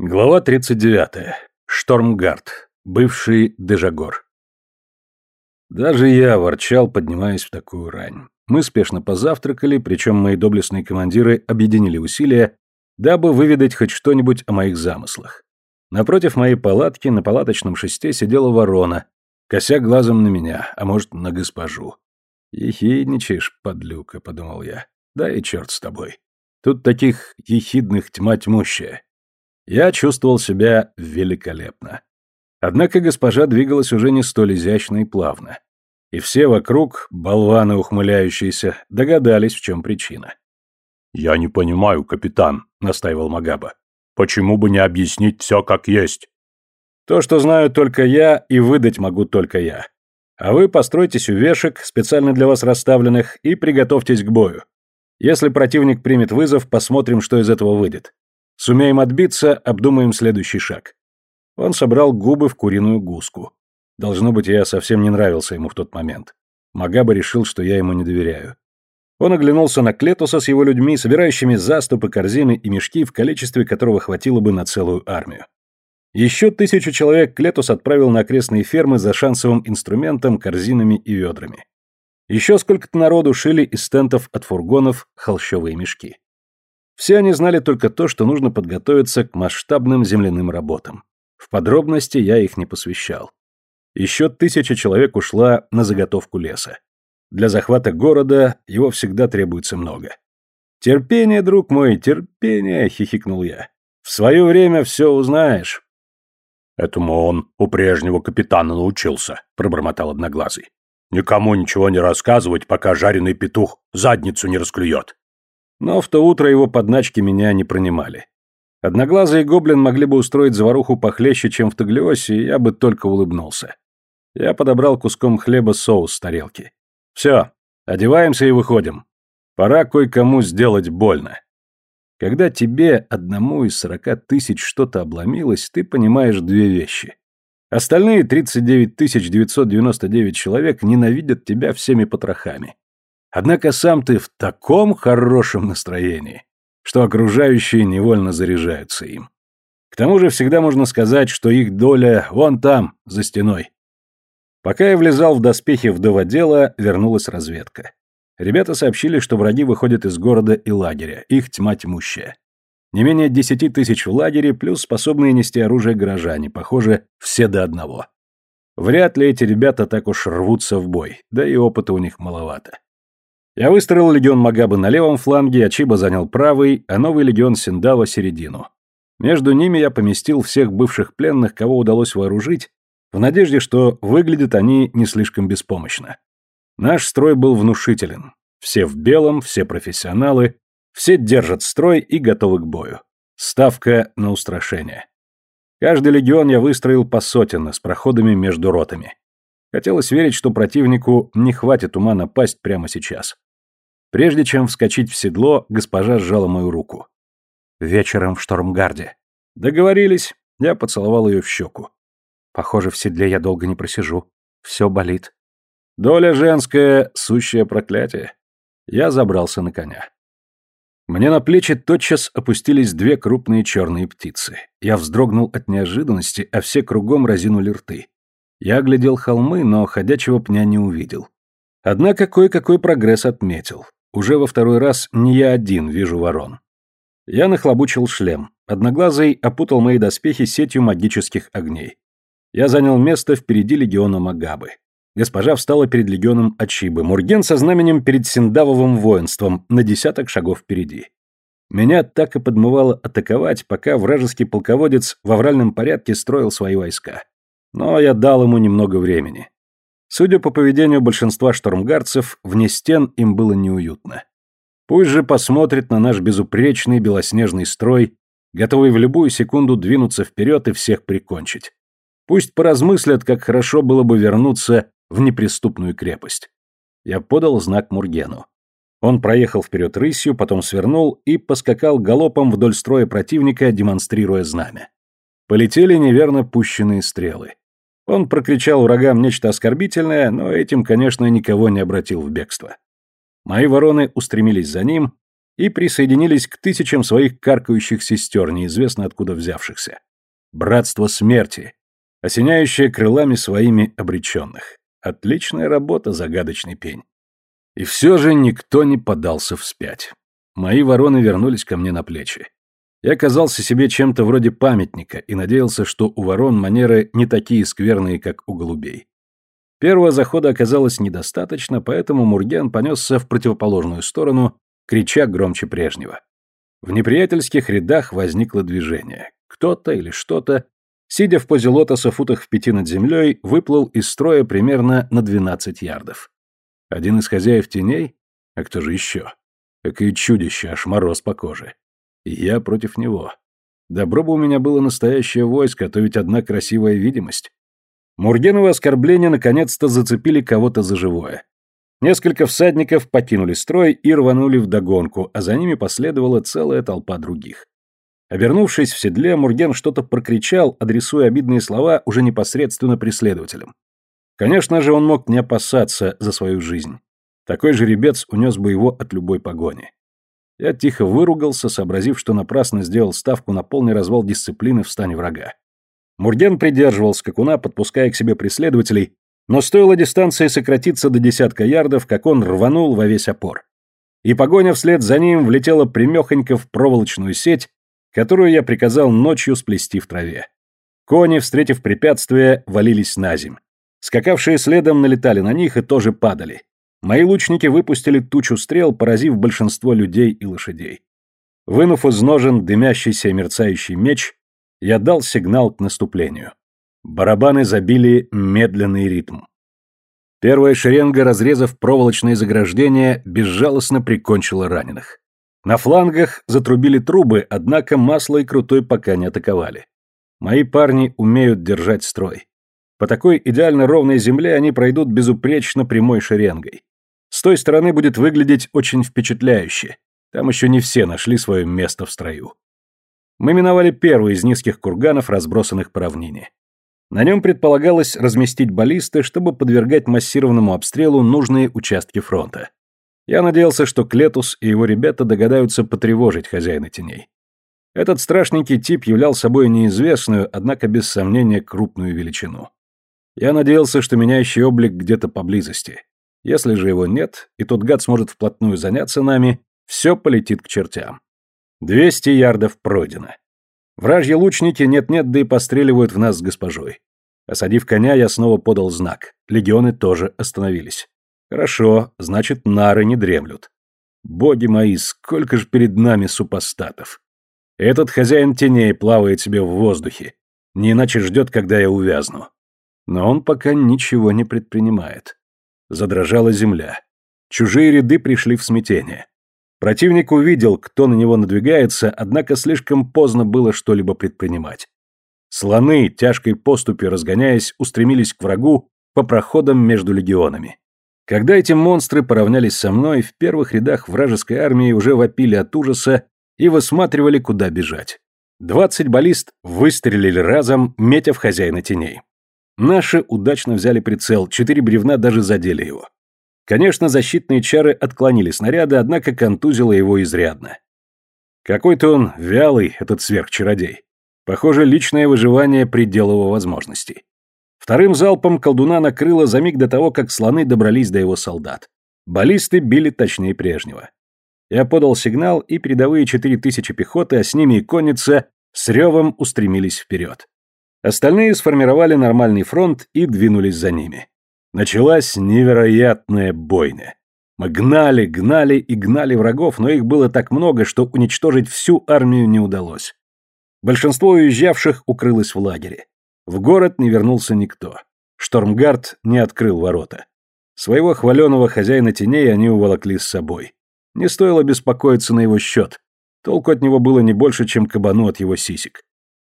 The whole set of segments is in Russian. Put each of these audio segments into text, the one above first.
Глава 39. Штормгард. Бывший Дежагор. Даже я ворчал, поднимаясь в такую рань. Мы спешно позавтракали, причем мои доблестные командиры объединили усилия, дабы выведать хоть что-нибудь о моих замыслах. Напротив моей палатки на палаточном шесте сидела ворона, кося глазом на меня, а может, на госпожу. «Ехидничаешь, подлюка», — подумал я. «Да и черт с тобой. Тут таких ехидных тьма тьмущая». Я чувствовал себя великолепно. Однако госпожа двигалась уже не столь изящно и плавно. И все вокруг, болваны ухмыляющиеся, догадались, в чем причина. «Я не понимаю, капитан», — настаивал Магаба. «Почему бы не объяснить все как есть?» «То, что знаю только я, и выдать могу только я. А вы постройтесь у вешек, специально для вас расставленных, и приготовьтесь к бою. Если противник примет вызов, посмотрим, что из этого выйдет. Сумеем отбиться, обдумаем следующий шаг. Он собрал губы в куриную гуску. Должно быть, я совсем не нравился ему в тот момент. Магаба решил, что я ему не доверяю. Он оглянулся на Клетуса с его людьми, собирающими заступы, корзины и мешки, в количестве которого хватило бы на целую армию. Еще тысячу человек Клетус отправил на окрестные фермы за шансовым инструментом, корзинами и ведрами. Еще сколько-то народу шили из стентов от фургонов холщовые мешки. Все они знали только то, что нужно подготовиться к масштабным земляным работам. В подробности я их не посвящал. Еще тысяча человек ушла на заготовку леса. Для захвата города его всегда требуется много. «Терпение, друг мой, терпение!» — хихикнул я. «В свое время все узнаешь». «Этому он у прежнего капитана научился», — пробормотал Одноглазый. «Никому ничего не рассказывать, пока жареный петух задницу не расклюет». Но в то утро его подначки меня не пронимали. Одноглазый гоблин могли бы устроить заваруху похлеще, чем в Таглиосе, и я бы только улыбнулся. Я подобрал куском хлеба соус с тарелки. Все, одеваемся и выходим. Пора кое-кому сделать больно. Когда тебе, одному из сорока тысяч, что-то обломилось, ты понимаешь две вещи. Остальные 39 999 человек ненавидят тебя всеми потрохами. Однако сам ты в таком хорошем настроении, что окружающие невольно заряжаются им. К тому же всегда можно сказать, что их доля вон там, за стеной. Пока я влезал в доспехи вдоводела, вернулась разведка. Ребята сообщили, что враги выходят из города и лагеря, их тьма тьмущая. Не менее десяти тысяч в лагере, плюс способные нести оружие горожане, похоже, все до одного. Вряд ли эти ребята так уж рвутся в бой, да и опыта у них маловато. Я выстроил легион Магабы на левом фланге, Ачиба занял правый, а новый легион Синдава — середину. Между ними я поместил всех бывших пленных, кого удалось вооружить, в надежде, что выглядят они не слишком беспомощно. Наш строй был внушителен. Все в белом, все профессионалы, все держат строй и готовы к бою. Ставка на устрашение. Каждый легион я выстроил по сотенно, с проходами между ротами. Хотелось верить, что противнику не хватит ума напасть прямо сейчас. Прежде чем вскочить в седло, госпожа сжала мою руку. «Вечером в Штормгарде». «Договорились». Я поцеловал ее в щеку. «Похоже, в седле я долго не просижу. Все болит». «Доля женская — сущее проклятие». Я забрался на коня. Мне на плечи тотчас опустились две крупные черные птицы. Я вздрогнул от неожиданности, а все кругом разинули рты. Я оглядел холмы, но ходячего пня не увидел. Однако кое-какой прогресс отметил. Уже во второй раз не я один вижу ворон. Я нахлобучил шлем. Одноглазый опутал мои доспехи сетью магических огней. Я занял место впереди легиона Магабы. Госпожа встала перед легионом Ачибы, Мурген со знаменем перед Синдавовым воинством, на десяток шагов впереди. Меня так и подмывало атаковать, пока вражеский полководец в авральном порядке строил свои войска. Но я дал ему немного времени. Судя по поведению большинства штормгарцев, вне стен им было неуютно. Пусть же посмотрит на наш безупречный белоснежный строй, готовый в любую секунду двинуться вперед и всех прикончить. Пусть поразмыслят, как хорошо было бы вернуться в неприступную крепость. Я подал знак Мургену. Он проехал вперед рысью, потом свернул и поскакал галопом вдоль строя противника, демонстрируя знамя. Полетели неверно пущенные стрелы. Он прокричал врагам нечто оскорбительное, но этим, конечно, никого не обратил в бегство. Мои вороны устремились за ним, и присоединились к тысячам своих каркающих сестер, неизвестно откуда взявшихся. Братство смерти, осеняющее крылами своими обреченных. Отличная работа, загадочный пень. И все же никто не подался вспять. Мои вороны вернулись ко мне на плечи. Я казался себе чем-то вроде памятника и надеялся, что у ворон манеры не такие скверные, как у голубей. Первого захода оказалось недостаточно, поэтому Мурген понесся в противоположную сторону, крича громче прежнего. В неприятельских рядах возникло движение. Кто-то или что-то, сидя в позе лотоса футах в пяти над землей, выплыл из строя примерно на 12 ярдов. Один из хозяев теней? А кто же еще? Какое чудище, аж мороз по коже. Я против него. Добро бы у меня было настоящее войско, а то ведь одна красивая видимость. Мургеновы оскорбления наконец-то зацепили кого-то за живое. Несколько всадников покинули строй и рванули вдогонку, а за ними последовала целая толпа других. Обернувшись в седле, Мурген что-то прокричал, адресуя обидные слова уже непосредственно преследователям. Конечно же, он мог не опасаться за свою жизнь. Такой жеребец унес бы его от любой погони. Я тихо выругался, сообразив, что напрасно сделал ставку на полный развал дисциплины в стане врага. Мурген придерживал скакуна, подпуская к себе преследователей, но стоило дистанции сократиться до десятка ярдов, как он рванул во весь опор. И погоня вслед за ним влетела примехонько в проволочную сеть, которую я приказал ночью сплести в траве. Кони, встретив препятствие, валились на земь. Скакавшие следом налетали на них и тоже падали. Мои лучники выпустили тучу стрел, поразив большинство людей и лошадей. Вынув из ножен дымящийся и мерцающий меч, я дал сигнал к наступлению. Барабаны забили медленный ритм. Первая шеренга, разрезав проволочные заграждения, безжалостно прикончила раненых. На флангах затрубили трубы, однако масло и крутой пока не атаковали. Мои парни умеют держать строй. По такой идеально ровной земле они пройдут безупречно прямой шеренгой. С той стороны будет выглядеть очень впечатляюще. Там еще не все нашли свое место в строю. Мы миновали первый из низких курганов, разбросанных по равнине. На нем предполагалось разместить баллисты, чтобы подвергать массированному обстрелу нужные участки фронта. Я надеялся, что Клетус и его ребята догадаются потревожить хозяина теней. Этот страшненький тип являл собой неизвестную, однако без сомнения крупную величину. Я надеялся, что меняющий облик где-то поблизости. Если же его нет, и тот гад сможет вплотную заняться нами, все полетит к чертям. Двести ярдов пройдено. Вражьи лучники нет-нет, да и постреливают в нас с госпожой. Осадив коня, я снова подал знак. Легионы тоже остановились. Хорошо, значит, нары не дремлют. Боги мои, сколько же перед нами супостатов. Этот хозяин теней плавает себе в воздухе. Не иначе ждет, когда я увязну. Но он пока ничего не предпринимает. Задрожала земля. Чужие ряды пришли в смятение. Противник увидел, кто на него надвигается, однако слишком поздно было что-либо предпринимать. Слоны, тяжкой поступью разгоняясь, устремились к врагу по проходам между легионами. Когда эти монстры поравнялись со мной, в первых рядах вражеской армии уже вопили от ужаса и высматривали, куда бежать. Двадцать баллист выстрелили разом, метя в хозяина теней. Наши удачно взяли прицел, четыре бревна даже задели его. Конечно, защитные чары отклонили снаряды, однако контузило его изрядно. Какой-то он вялый, этот сверхчародей. Похоже, личное выживание предел его возможностей. Вторым залпом колдуна накрыло за миг до того, как слоны добрались до его солдат. Баллисты били точнее прежнего. Я подал сигнал, и передовые четыре тысячи пехоты, а с ними и конница, с ревом устремились вперед. Остальные сформировали нормальный фронт и двинулись за ними. Началась невероятная бойня. Мы гнали, гнали и гнали врагов, но их было так много, что уничтожить всю армию не удалось. Большинство уезжавших укрылось в лагере. В город не вернулся никто. Штормгард не открыл ворота. Своего хваленого хозяина теней они уволокли с собой. Не стоило беспокоиться на его счет. Толку от него было не больше, чем кабану от его сисек.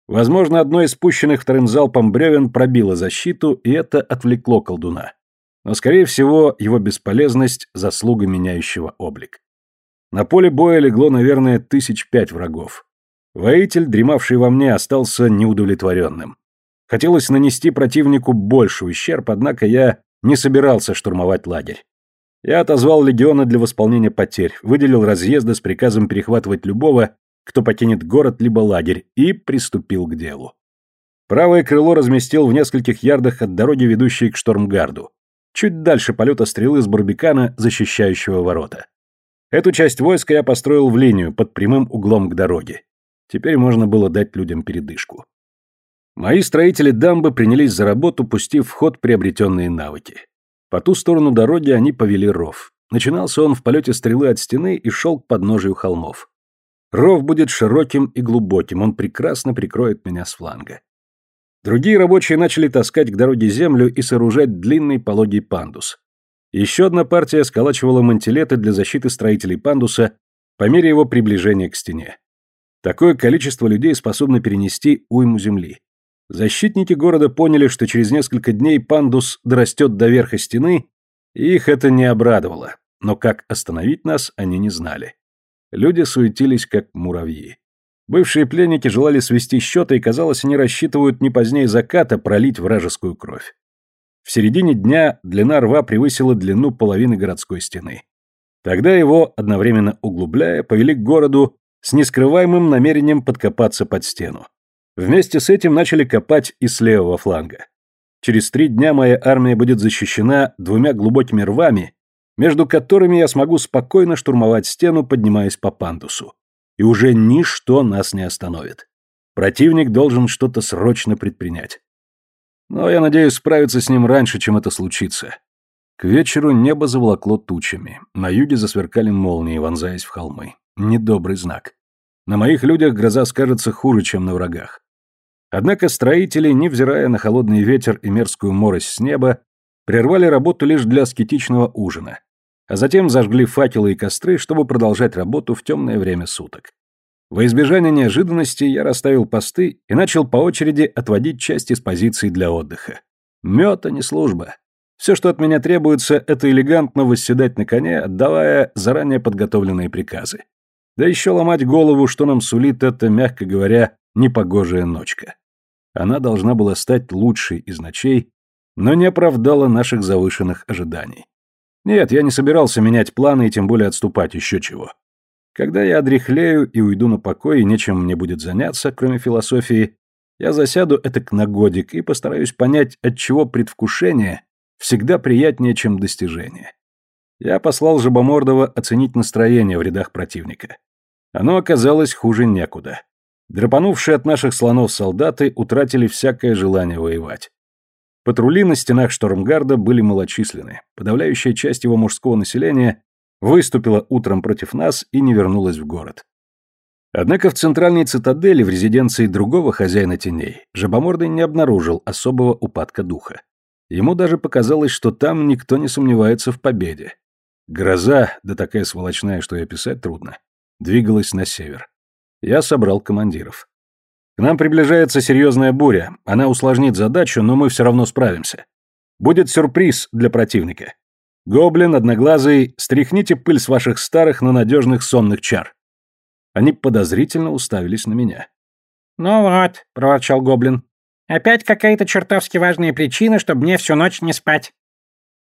Возможно, одно из спущенных вторым залпом бревен пробило защиту, и это отвлекло колдуна. Но, скорее всего, его бесполезность – заслуга меняющего облик. На поле боя легло, наверное, тысяч пять врагов. Воитель, дремавший во мне, остался неудовлетворенным. Хотелось нанести противнику больший ущерб, однако я не собирался штурмовать лагерь. Я отозвал легионы для восполнения потерь, выделил разъезды с приказом перехватывать любого, кто покинет город либо лагерь, и приступил к делу. Правое крыло разместил в нескольких ярдах от дороги, ведущей к Штормгарду, чуть дальше полета стрелы с барбикана, защищающего ворота. Эту часть войска я построил в линию, под прямым углом к дороге. Теперь можно было дать людям передышку. Мои строители дамбы принялись за работу, пустив в ход приобретенные навыки. По ту сторону дороги они повели ров. Начинался он в полете стрелы от стены и шел к подножию холмов. Ров будет широким и глубоким, он прекрасно прикроет меня с фланга. Другие рабочие начали таскать к дороге землю и сооружать длинный пологий пандус. Еще одна партия сколачивала мантилеты для защиты строителей пандуса по мере его приближения к стене. Такое количество людей способно перенести уйму земли. Защитники города поняли, что через несколько дней пандус дорастет до верха стены, и их это не обрадовало, но как остановить нас, они не знали. Люди суетились, как муравьи. Бывшие пленники желали свести счеты, и, казалось, они рассчитывают не позднее заката пролить вражескую кровь. В середине дня длина рва превысила длину половины городской стены. Тогда его, одновременно углубляя, повели к городу с нескрываемым намерением подкопаться под стену. Вместе с этим начали копать и с левого фланга. Через три дня моя армия будет защищена двумя глубокими рвами, между которыми я смогу спокойно штурмовать стену, поднимаясь по пандусу и уже ничто нас не остановит. Противник должен что-то срочно предпринять. Но я надеюсь справиться с ним раньше, чем это случится. К вечеру небо заволокло тучами. На юге засверкали молнии, вонзаясь в холмы. Недобрый знак. На моих людях гроза скажется хуже, чем на врагах. Однако строители, невзирая на холодный ветер и мерзкую морось с неба, прервали работу лишь для аскетичного ужина а затем зажгли факелы и костры, чтобы продолжать работу в темное время суток. Во избежание неожиданностей я расставил посты и начал по очереди отводить часть из позиций для отдыха. Мёд, а не служба. Все, что от меня требуется, это элегантно восседать на коне, отдавая заранее подготовленные приказы. Да еще ломать голову, что нам сулит эта, мягко говоря, непогожая ночка. Она должна была стать лучшей из ночей, но не оправдала наших завышенных ожиданий. Нет, я не собирался менять планы и тем более отступать, еще чего. Когда я одряхлею и уйду на покой, и нечем мне будет заняться, кроме философии, я засяду это на годик и постараюсь понять, от чего предвкушение всегда приятнее, чем достижение. Я послал Жабомордова оценить настроение в рядах противника. Оно оказалось хуже некуда. Драпанувшие от наших слонов солдаты утратили всякое желание воевать. Патрули на стенах Штормгарда были малочисленны. Подавляющая часть его мужского населения выступила утром против нас и не вернулась в город. Однако в центральной цитадели, в резиденции другого хозяина теней, Жабомордый не обнаружил особого упадка духа. Ему даже показалось, что там никто не сомневается в победе. Гроза, да такая сволочная, что и описать трудно, двигалась на север. Я собрал командиров. К нам приближается серьезная буря. Она усложнит задачу, но мы все равно справимся. Будет сюрприз для противника. Гоблин, одноглазый, стряхните пыль с ваших старых, но надежных сонных чар. Они подозрительно уставились на меня. «Ну вот», — проворчал Гоблин, — «опять какая-то чертовски важная причина, чтобы мне всю ночь не спать».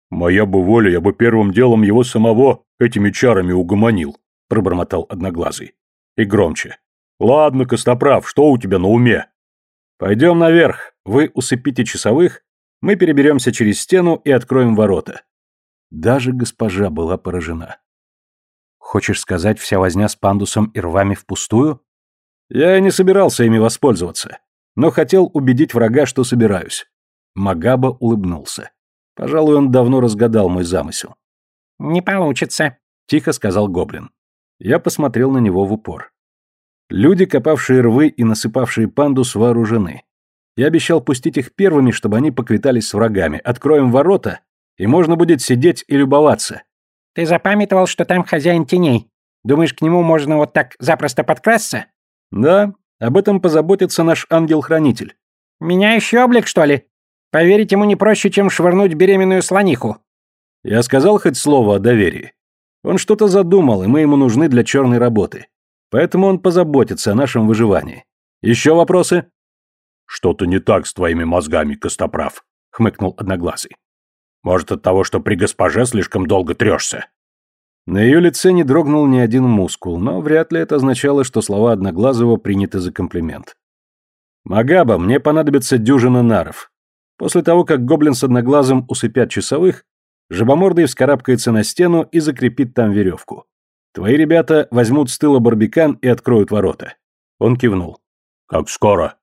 «Моя бы воля, я бы первым делом его самого этими чарами угомонил», — пробормотал Одноглазый. И громче. «Ладно, Костоправ, что у тебя на уме?» «Пойдем наверх. Вы усыпите часовых, мы переберемся через стену и откроем ворота». Даже госпожа была поражена. «Хочешь сказать, вся возня с пандусом и рвами впустую?» «Я не собирался ими воспользоваться, но хотел убедить врага, что собираюсь». Магаба улыбнулся. Пожалуй, он давно разгадал мой замысел. «Не получится», — тихо сказал Гоблин. Я посмотрел на него в упор. Люди, копавшие рвы и насыпавшие пандус, вооружены. Я обещал пустить их первыми, чтобы они поквитались с врагами. Откроем ворота, и можно будет сидеть и любоваться. Ты запамятовал, что там хозяин теней. Думаешь, к нему можно вот так запросто подкрасться? Да, об этом позаботится наш ангел-хранитель. Меняющий облик, что ли? Поверить ему не проще, чем швырнуть беременную слониху. Я сказал хоть слово о доверии. Он что-то задумал, и мы ему нужны для черной работы. Поэтому он позаботится о нашем выживании. Еще вопросы? Что-то не так с твоими мозгами, Костоправ, хмыкнул Одноглазый. Может, от того, что при госпоже слишком долго трешься?» На ее лице не дрогнул ни один мускул, но вряд ли это означало, что слова Одноглазого приняты за комплимент. «Магаба, мне понадобится дюжина наров. После того, как гоблин с Одноглазым усыпят часовых, Жабомордый вскарабкается на стену и закрепит там веревку. Твои ребята возьмут с тыла барбикан и откроют ворота». Он кивнул. «Как скоро?»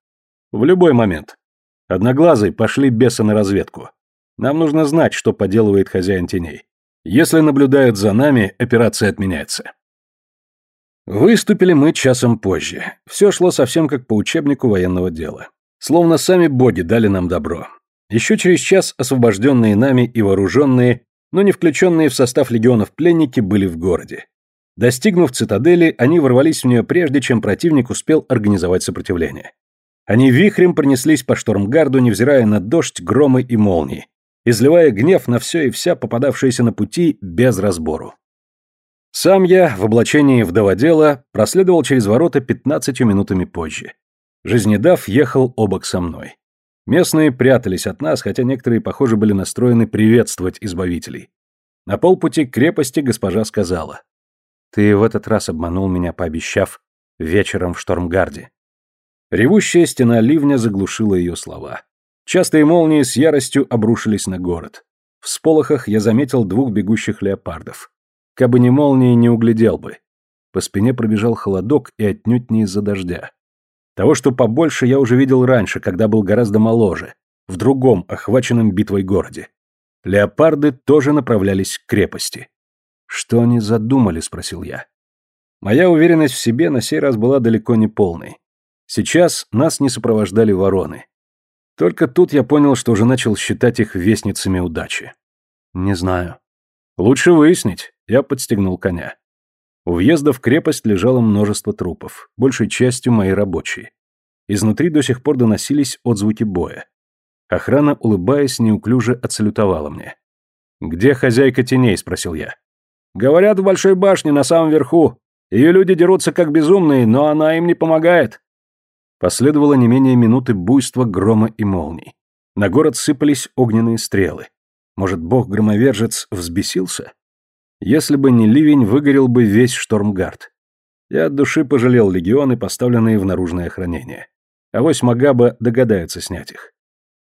«В любой момент. Одноглазый, пошли беса на разведку. Нам нужно знать, что поделывает хозяин теней. Если наблюдают за нами, операция отменяется». Выступили мы часом позже. Все шло совсем как по учебнику военного дела. Словно сами боги дали нам добро. Еще через час освобожденные нами и вооруженные, но не включенные в состав легионов пленники были в городе. Достигнув цитадели, они ворвались в нее прежде, чем противник успел организовать сопротивление. Они вихрем пронеслись по штормгарду, невзирая на дождь, громы и молнии, изливая гнев на все и вся попадавшееся на пути без разбору. Сам я, в облачении вдоводела, проследовал через ворота пятнадцатью минутами позже. Жизнедав ехал обок со мной. Местные прятались от нас, хотя некоторые, похоже, были настроены приветствовать избавителей. На полпути к крепости госпожа сказала. «Ты в этот раз обманул меня, пообещав вечером в Штормгарде». Ревущая стена ливня заглушила ее слова. Частые молнии с яростью обрушились на город. В сполохах я заметил двух бегущих леопардов. Кабы не молнии, не углядел бы. По спине пробежал холодок и отнюдь не из-за дождя. Того, что побольше, я уже видел раньше, когда был гораздо моложе, в другом, охваченном битвой городе. Леопарды тоже направлялись к крепости. «Что они задумали?» — спросил я. Моя уверенность в себе на сей раз была далеко не полной. Сейчас нас не сопровождали вороны. Только тут я понял, что уже начал считать их вестницами удачи. Не знаю. Лучше выяснить. Я подстегнул коня. У въезда в крепость лежало множество трупов, большей частью мои рабочие. Изнутри до сих пор доносились отзвуки боя. Охрана, улыбаясь, неуклюже отсалютовала мне. «Где хозяйка теней?» — спросил я. «Говорят, в большой башне, на самом верху. Ее люди дерутся как безумные, но она им не помогает». Последовало не менее минуты буйства грома и молний. На город сыпались огненные стрелы. Может, бог-громовержец взбесился? Если бы не ливень, выгорел бы весь Штормгард. Я от души пожалел легионы, поставленные в наружное хранение. Авось Магаба догадается снять их.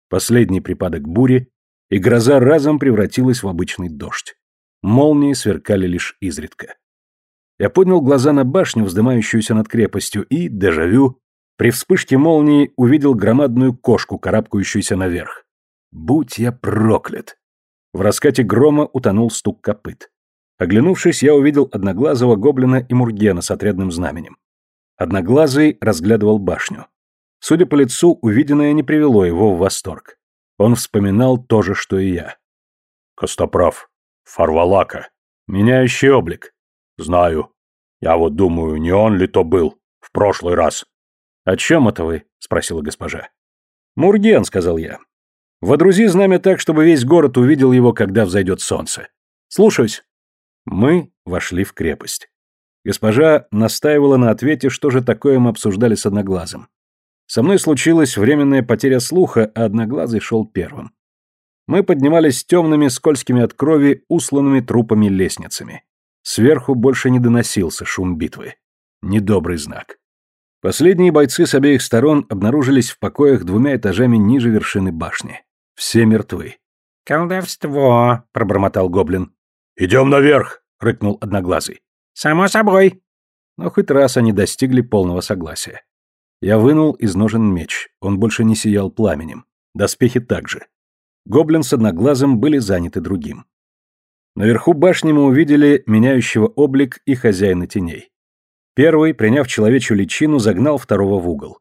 Последний припадок бури, и гроза разом превратилась в обычный дождь. Молнии сверкали лишь изредка. Я поднял глаза на башню, вздымающуюся над крепостью, и, дежавю, при вспышке молнии увидел громадную кошку, карабкающуюся наверх. Будь я проклят! В раскате грома утонул стук копыт. Оглянувшись, я увидел одноглазого гоблина и мургена с отрядным знаменем. Одноглазый разглядывал башню. Судя по лицу, увиденное не привело его в восторг. Он вспоминал то же, что и я. «Костоправ. Фарвалака. Меняющий облик». «Знаю. Я вот думаю, не он ли то был в прошлый раз?» «О чем это вы?» — спросила госпожа. «Мурген», — сказал я. «Водрузи знамя так, чтобы весь город увидел его, когда взойдет солнце. Слушаюсь». Мы вошли в крепость. Госпожа настаивала на ответе, что же такое мы обсуждали с Одноглазым. Со мной случилась временная потеря слуха, а Одноглазый шел первым. Мы поднимались темными, скользкими от крови, усланными трупами лестницами. Сверху больше не доносился шум битвы. Недобрый знак. Последние бойцы с обеих сторон обнаружились в покоях двумя этажами ниже вершины башни. Все мертвы. «Колдовство», — пробормотал гоблин. «Идем наверх», — рыкнул Одноглазый. «Само собой». Но хоть раз они достигли полного согласия. Я вынул из ножен меч, он больше не сиял пламенем. Доспехи также. Гоблин с Одноглазым были заняты другим. Наверху башни мы увидели меняющего облик и хозяина теней. Первый, приняв человечью личину, загнал второго в угол.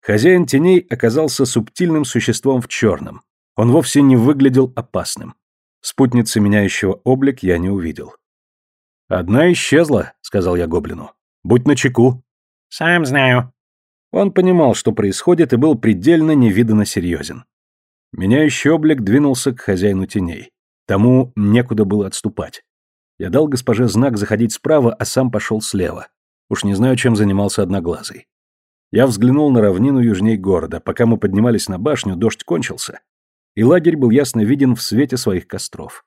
Хозяин теней оказался субтильным существом в черном. Он вовсе не выглядел опасным. Спутницы, меняющего облик, я не увидел. «Одна исчезла», — сказал я гоблину. «Будь начеку». «Сам знаю». Он понимал, что происходит, и был предельно невиданно серьезен. Меняющий облик двинулся к хозяину теней. Тому некуда было отступать. Я дал госпоже знак заходить справа, а сам пошел слева. Уж не знаю, чем занимался Одноглазый. Я взглянул на равнину южней города. Пока мы поднимались на башню, дождь кончился. и лагерь был ясно виден в свете своих костров.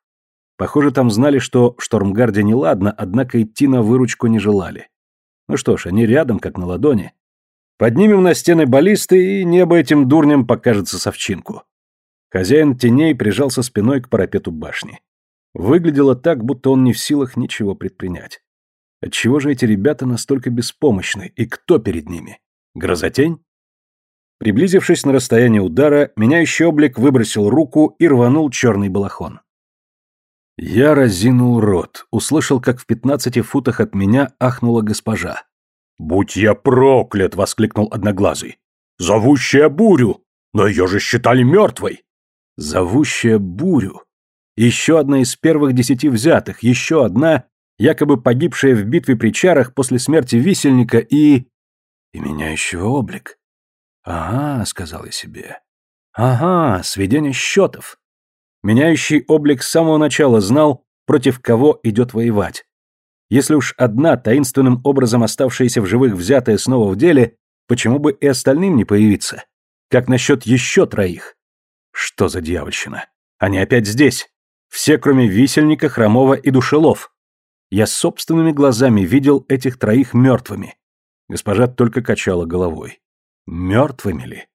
Похоже, там знали, что Штормгарде неладно, однако идти на выручку не желали. Ну что ж, они рядом, как на ладони. Поднимем на стены баллисты, и небо этим дурням покажется совчинку. Хозяин теней прижался спиной к парапету башни. Выглядело так, будто он не в силах ничего предпринять. Отчего же эти ребята настолько беспомощны, и кто перед ними? Грозотень? Приблизившись на расстояние удара, меняющий облик выбросил руку и рванул черный балахон. Я разинул рот, услышал, как в пятнадцати футах от меня ахнула госпожа. «Будь я проклят!» — воскликнул Одноглазый. «Зовущая бурю! Но ее же считали мертвой!» «Зовущая бурю!» Еще одна из первых десяти взятых, еще одна, якобы погибшая в битве при чарах после смерти висельника и... и меняющего облик. «Ага», — сказал я себе. «Ага, сведение счетов». Меняющий облик с самого начала знал, против кого идет воевать. Если уж одна таинственным образом оставшаяся в живых взятая снова в деле, почему бы и остальным не появиться? Как насчет еще троих? Что за дьявольщина? Они опять здесь. Все, кроме висельника, хромого и душелов. Я собственными глазами видел этих троих мертвыми. Госпожа только качала головой. Мертвыми ли?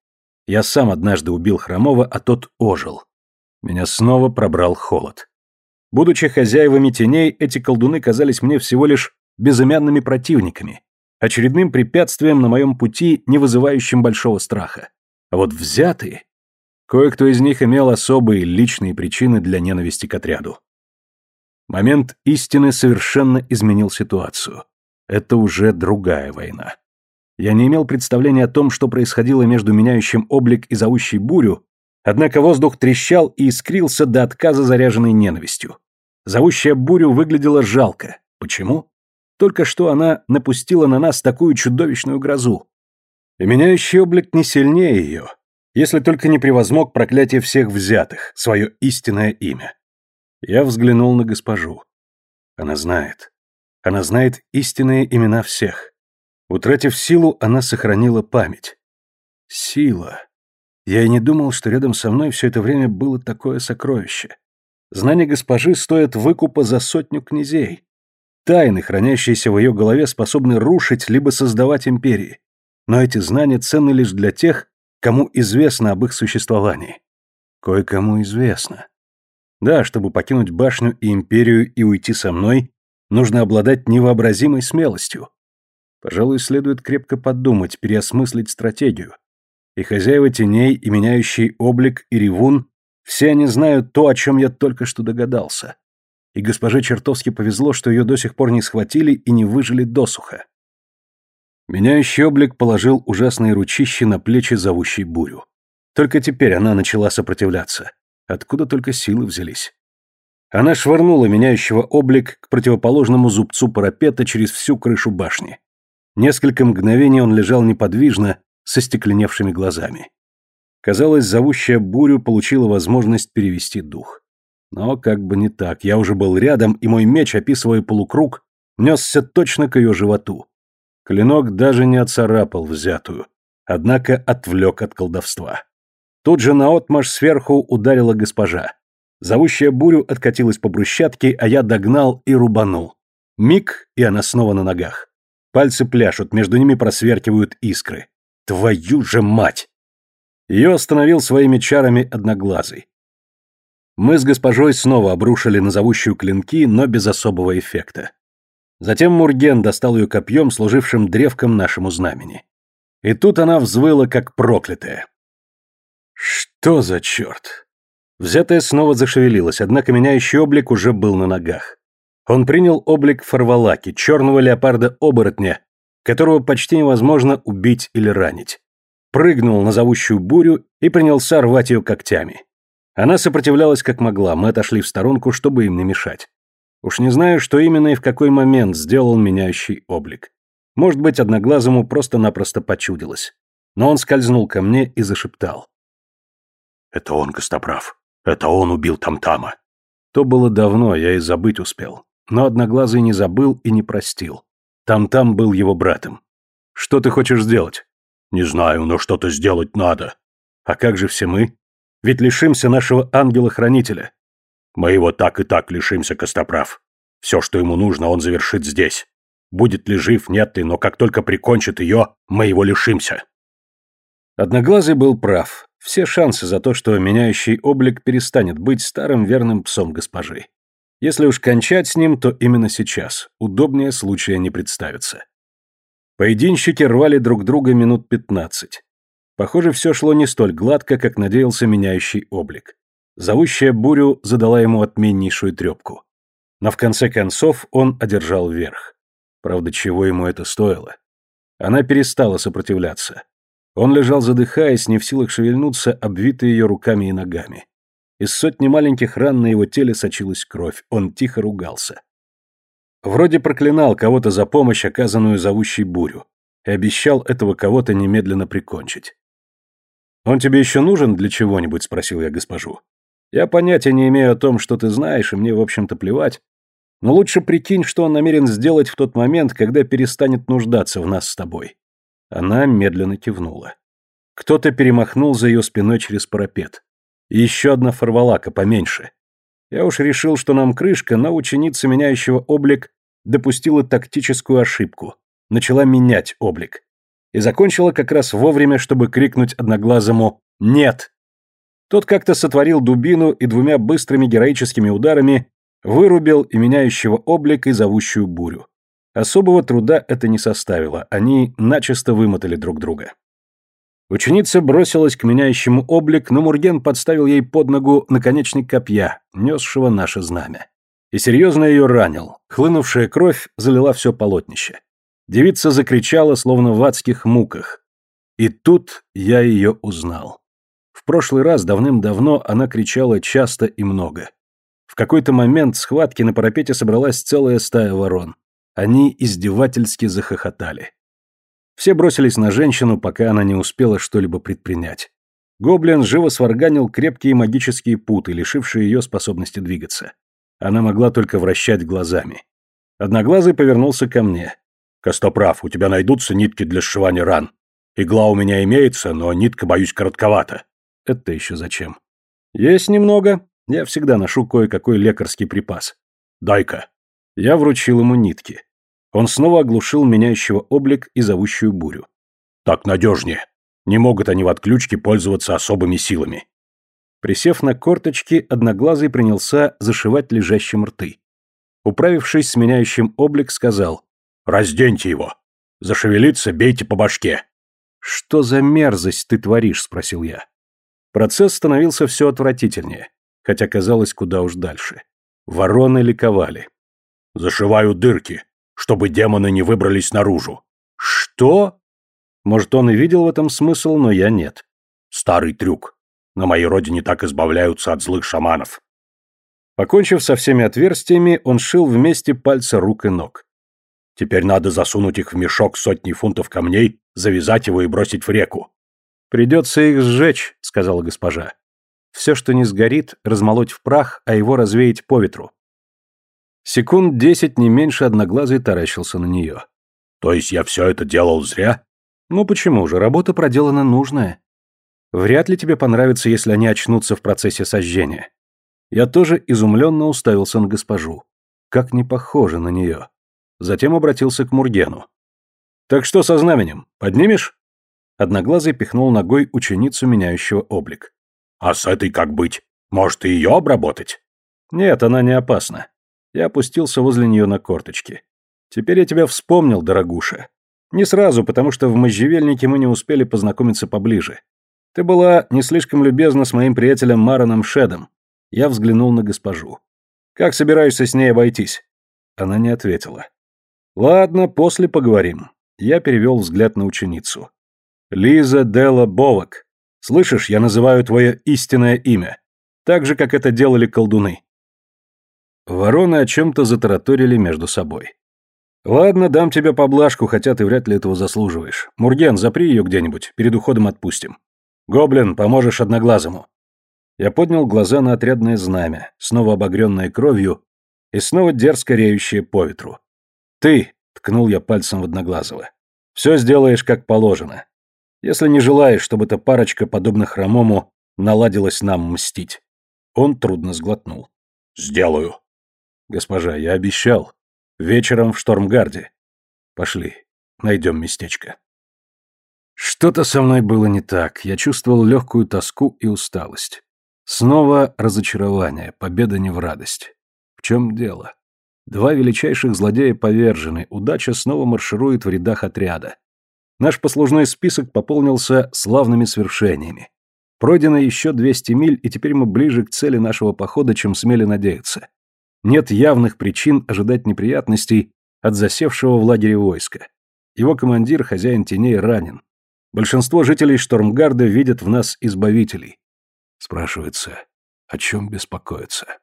Я сам однажды убил хромого, а тот ожил. Меня снова пробрал холод. Будучи хозяевами теней, эти колдуны казались мне всего лишь безымянными противниками, очередным препятствием на моем пути, не вызывающим большого страха. А вот взятые... Кое-кто из них имел особые личные причины для ненависти к отряду. Момент истины совершенно изменил ситуацию. Это уже другая война. Я не имел представления о том, что происходило между меняющим облик и зовущей бурю, однако воздух трещал и искрился до отказа заряженной ненавистью. Зовущая бурю выглядела жалко. Почему? Только что она напустила на нас такую чудовищную грозу. И меняющий облик не сильнее ее, если только не превозмог проклятие всех взятых, свое истинное имя. Я взглянул на госпожу. Она знает. Она знает истинные имена всех. Утратив силу, она сохранила память. Сила. Я и не думал, что рядом со мной все это время было такое сокровище. Знания госпожи стоят выкупа за сотню князей. Тайны, хранящиеся в ее голове, способны рушить либо создавать империи. Но эти знания ценны лишь для тех, кому известно об их существовании. Кое-кому известно. Да, чтобы покинуть башню и империю и уйти со мной, нужно обладать невообразимой смелостью. Пожалуй, следует крепко подумать, переосмыслить стратегию. И хозяева теней, и меняющий облик, и ревун все они знают то, о чем я только что догадался. И госпоже чертовски повезло, что ее до сих пор не схватили и не выжили досуха. Меняющий облик положил ужасные ручищи на плечи зовущей бурю. Только теперь она начала сопротивляться. Откуда только силы взялись? Она швырнула меняющего облик к противоположному зубцу парапета через всю крышу башни. Несколько мгновений он лежал неподвижно, со стекленевшими глазами. Казалось, зовущая бурю получила возможность перевести дух. Но как бы не так, я уже был рядом, и мой меч, описывая полукруг, несся точно к ее животу. Клинок даже не оцарапал взятую, однако отвлек от колдовства. Тут же наотмашь сверху ударила госпожа. Зовущая бурю откатилась по брусчатке, а я догнал и рубанул. Миг, и она снова на ногах. Пальцы пляшут, между ними просверкивают искры. Твою же мать! Ее остановил своими чарами одноглазый. Мы с госпожой снова обрушили на зовущую клинки, но без особого эффекта. Затем Мурген достал ее копьем, служившим древком нашему знамени. И тут она взвыла, как проклятая. Что за черт? Взятая снова зашевелилась, однако меняющий облик уже был на ногах. Он принял облик Фарвалаки, черного леопарда-оборотня, которого почти невозможно убить или ранить прыгнул на зовущую бурю и принялся рвать ее когтями. Она сопротивлялась как могла, мы отошли в сторонку, чтобы им не мешать. Уж не знаю, что именно и в какой момент сделал меняющий облик. Может быть, одноглазому просто-напросто почудилось. Но он скользнул ко мне и зашептал. «Это он, Костоправ. Это он убил Тамтама». То было давно, я и забыть успел. Но одноглазый не забыл и не простил. Там-там был его братом. «Что ты хочешь сделать?» Не знаю, но что-то сделать надо. А как же все мы? Ведь лишимся нашего ангела-хранителя. Мы его так и так лишимся, Костоправ. Все, что ему нужно, он завершит здесь. Будет ли жив, нет ли, но как только прикончит ее, мы его лишимся. Одноглазый был прав. Все шансы за то, что меняющий облик перестанет быть старым верным псом госпожи. Если уж кончать с ним, то именно сейчас. Удобнее случая не представится. Поединщики рвали друг друга минут пятнадцать. Похоже, все шло не столь гладко, как надеялся меняющий облик. Зовущая бурю задала ему отменнейшую трепку. Но в конце концов он одержал верх. Правда, чего ему это стоило? Она перестала сопротивляться. Он лежал задыхаясь, не в силах шевельнуться, обвитый ее руками и ногами. Из сотни маленьких ран на его теле сочилась кровь, он тихо ругался. Вроде проклинал кого-то за помощь, оказанную зовущей бурю, и обещал этого кого-то немедленно прикончить. «Он тебе еще нужен для чего-нибудь?» — спросил я госпожу. «Я понятия не имею о том, что ты знаешь, и мне, в общем-то, плевать. Но лучше прикинь, что он намерен сделать в тот момент, когда перестанет нуждаться в нас с тобой. Она медленно кивнула. Кто-то перемахнул за ее спиной через парапет. И еще одна фарвалака, поменьше. Я уж решил, что нам крышка, но ученица, меняющего облик, допустила тактическую ошибку. Начала менять облик. И закончила как раз вовремя, чтобы крикнуть одноглазому «Нет!». Тот как-то сотворил дубину и двумя быстрыми героическими ударами вырубил и меняющего облик и зовущую бурю. Особого труда это не составило, они начисто вымотали друг друга. Ученица бросилась к меняющему облик, но Мурген подставил ей под ногу наконечник копья, несшего наше знамя. И серьезно ее ранил. Хлынувшая кровь залила все полотнище. Девица закричала, словно в адских муках. И тут я ее узнал. Прошлый раз давным-давно она кричала часто и много. В какой-то момент схватки на парапете собралась целая стая ворон. Они издевательски захохотали. Все бросились на женщину, пока она не успела что-либо предпринять. Гоблин живо сварганил крепкие магические путы, лишившие ее способности двигаться. Она могла только вращать глазами. Одноглазый повернулся ко мне. «Костоправ, у тебя найдутся нитки для сшивания ран. Игла у меня имеется, но нитка, боюсь, коротковата». «Это еще зачем?» «Есть немного. Я всегда ношу кое-какой лекарский припас. Дай-ка». Я вручил ему нитки. Он снова оглушил меняющего облик и зовущую бурю. «Так надежнее. Не могут они в отключке пользоваться особыми силами». Присев на корточки, одноглазый принялся зашивать лежащим рты. Управившись с меняющим облик, сказал «Разденьте его. Зашевелиться, бейте по башке». «Что за мерзость ты творишь?» – спросил я. Процесс становился все отвратительнее, хотя казалось куда уж дальше. Вороны ликовали. Зашиваю дырки, чтобы демоны не выбрались наружу. Что? Может, он и видел в этом смысл, но я нет. Старый трюк. На моей родине так избавляются от злых шаманов. Покончив со всеми отверстиями, он шил вместе пальцы рук и ног. Теперь надо засунуть их в мешок сотни фунтов камней, завязать его и бросить в реку. «Придется их сжечь», — сказала госпожа. «Все, что не сгорит, размолоть в прах, а его развеять по ветру. Секунд десять, не меньше, одноглазый таращился на нее. «То есть я все это делал зря?» «Ну почему же, работа проделана нужная. Вряд ли тебе понравится, если они очнутся в процессе сожжения». Я тоже изумленно уставился на госпожу. Как не похоже на нее. Затем обратился к Мургену. «Так что со знаменем? Поднимешь?» Одноглазый пихнул ногой ученицу, меняющего облик. «А с этой как быть? Может, и ее обработать?» «Нет, она не опасна. Я опустился возле нее на корточки. «Теперь я тебя вспомнил, дорогуша. Не сразу, потому что в можжевельнике мы не успели познакомиться поближе. Ты была не слишком любезна с моим приятелем Мароном Шедом. Я взглянул на госпожу. Как собираешься с ней обойтись?» Она не ответила. «Ладно, после поговорим». Я перевел взгляд на ученицу. «Лиза Делла Бовак. Слышишь, я называю твое истинное имя. Так же, как это делали колдуны. Вороны о чем-то затараторили между собой. «Ладно, дам тебе поблажку, хотя ты вряд ли этого заслуживаешь. Мурген, запри ее где-нибудь, перед уходом отпустим. Гоблин, поможешь одноглазому». Я поднял глаза на отрядное знамя, снова обогренное кровью и снова дерзко реющее по ветру. «Ты!» — ткнул я пальцем в одноглазого. «Все сделаешь как положено. Если не желаешь, чтобы эта парочка, подобно хромому, наладилось нам мстить. Он трудно сглотнул. Сделаю. Госпожа, я обещал. Вечером в Штормгарде. Пошли, найдем местечко. Что-то со мной было не так. Я чувствовал легкую тоску и усталость. Снова разочарование, победа не в радость. В чем дело? Два величайших злодея повержены, удача снова марширует в рядах отряда. Наш послужной список пополнился славными свершениями. Пройдено еще 200 миль, и теперь мы ближе к цели нашего похода, чем смели надеяться. Нет явных причин ожидать неприятностей от засевшего в лагере войска. Его командир, хозяин теней, ранен. Большинство жителей Штормгарда видят в нас избавителей. Спрашивается, о чем беспокоиться?